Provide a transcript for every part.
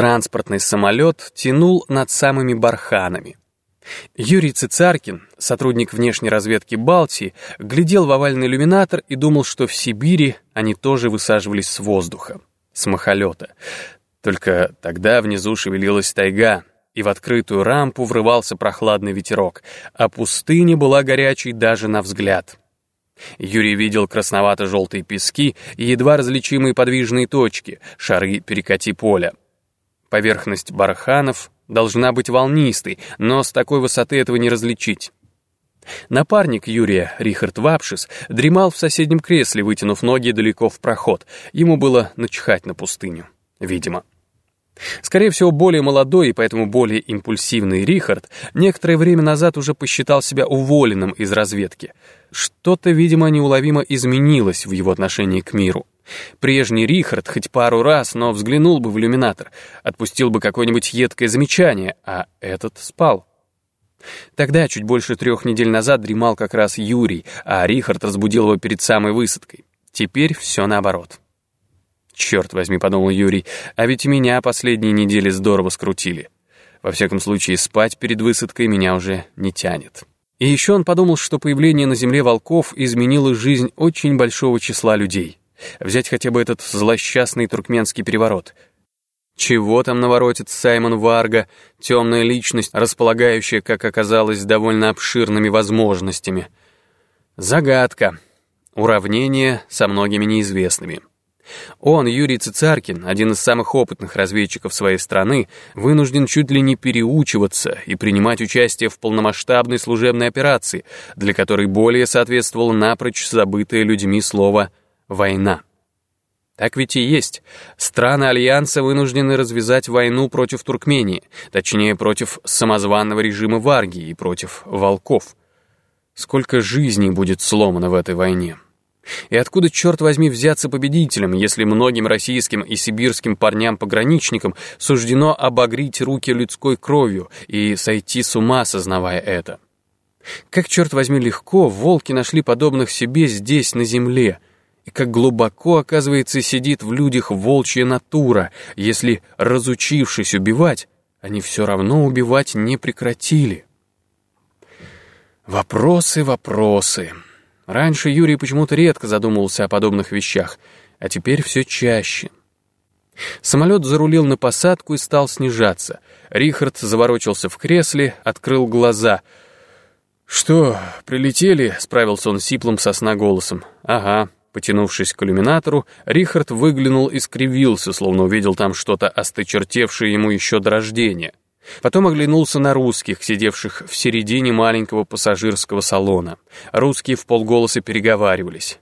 Транспортный самолет тянул над самыми барханами. Юрий Цицаркин, сотрудник внешней разведки Балтии, глядел в овальный иллюминатор и думал, что в Сибири они тоже высаживались с воздуха, с махолета. Только тогда внизу шевелилась тайга, и в открытую рампу врывался прохладный ветерок, а пустыня была горячей даже на взгляд. Юрий видел красновато-желтые пески и едва различимые подвижные точки, шары перекати поля. Поверхность барханов должна быть волнистой, но с такой высоты этого не различить. Напарник Юрия, Рихард Вапшис, дремал в соседнем кресле, вытянув ноги далеко в проход. Ему было начихать на пустыню, видимо. Скорее всего, более молодой и поэтому более импульсивный Рихард некоторое время назад уже посчитал себя уволенным из разведки. Что-то, видимо, неуловимо изменилось в его отношении к миру. Прежний Рихард хоть пару раз, но взглянул бы в иллюминатор, отпустил бы какое-нибудь едкое замечание, а этот спал. Тогда, чуть больше трех недель назад, дремал как раз Юрий, а Рихард разбудил его перед самой высадкой. Теперь все наоборот. «Черт возьми», — подумал Юрий, «а ведь меня последние недели здорово скрутили. Во всяком случае, спать перед высадкой меня уже не тянет». И еще он подумал, что появление на земле волков изменило жизнь очень большого числа людей. Взять хотя бы этот злосчастный туркменский переворот. Чего там наворотит Саймон Варга, темная личность, располагающая, как оказалось, довольно обширными возможностями? Загадка. Уравнение со многими неизвестными. Он, Юрий Цицаркин, один из самых опытных разведчиков своей страны, вынужден чуть ли не переучиваться и принимать участие в полномасштабной служебной операции, для которой более соответствовало напрочь забытое людьми слово «война». Так ведь и есть. Страны Альянса вынуждены развязать войну против Туркмении, точнее, против самозванного режима Варги и против волков. Сколько жизней будет сломано в этой войне? И откуда, черт возьми, взяться победителем, если многим российским и сибирским парням-пограничникам суждено обогреть руки людской кровью и сойти с ума, сознавая это? Как, черт возьми, легко волки нашли подобных себе здесь, на земле, и как глубоко, оказывается, сидит в людях волчья натура, если, разучившись убивать, они все равно убивать не прекратили. Вопросы, вопросы... Раньше Юрий почему-то редко задумывался о подобных вещах, а теперь все чаще. Самолет зарулил на посадку и стал снижаться. Рихард заворочился в кресле, открыл глаза. «Что, прилетели?» — справился он сиплым сосна голосом. «Ага». Потянувшись к иллюминатору, Рихард выглянул и скривился, словно увидел там что-то осточертевшее ему еще до рождения. Потом оглянулся на русских, сидевших в середине маленького пассажирского салона. Русские в полголоса переговаривались.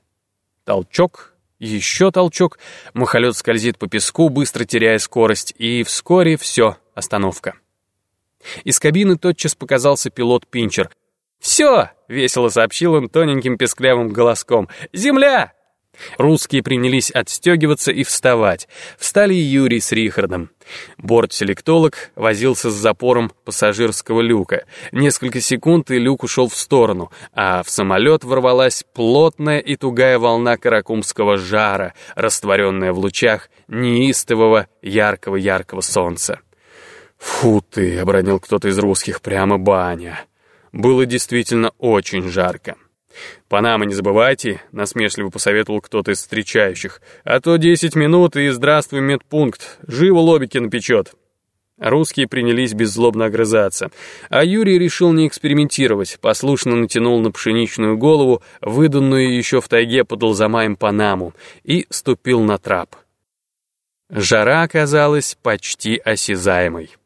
Толчок, еще толчок, махолет скользит по песку, быстро теряя скорость, и вскоре все, остановка. Из кабины тотчас показался пилот-пинчер. «Все!» — весело сообщил он тоненьким песклявым голоском. «Земля!» Русские принялись отстегиваться и вставать. Встали Юрий с Рихардом. Борт-селектолог возился с запором пассажирского люка. Несколько секунд, и люк ушел в сторону, а в самолет ворвалась плотная и тугая волна каракумского жара, растворенная в лучах неистового яркого-яркого солнца. «Фу ты!» — обронил кто-то из русских, прямо баня. Было действительно очень жарко. «Панама не забывайте», — насмешливо посоветовал кто-то из встречающих, «а то десять минут и здравствуй медпункт, живо лобики напечет». Русские принялись беззлобно огрызаться, а Юрий решил не экспериментировать, послушно натянул на пшеничную голову, выданную еще в тайге под Алзамаем Панаму, и ступил на трап. Жара оказалась почти осязаемой.